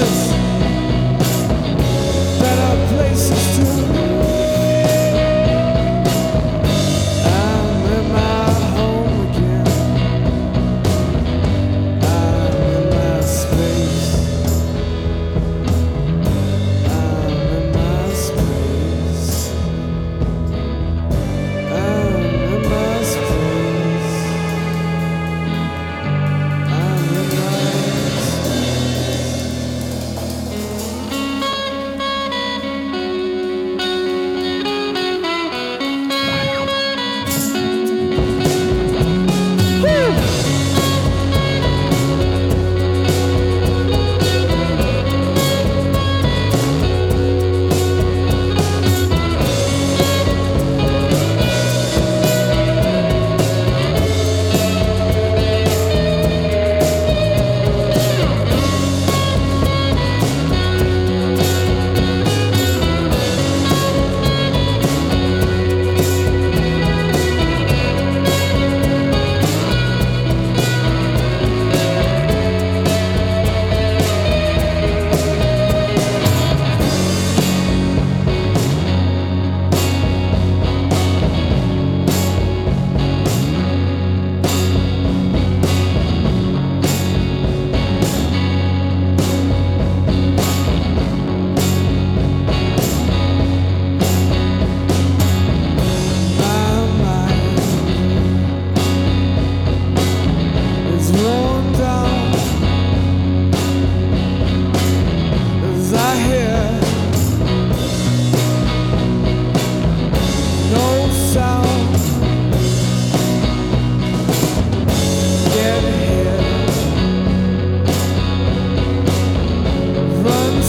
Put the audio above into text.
Jesus. one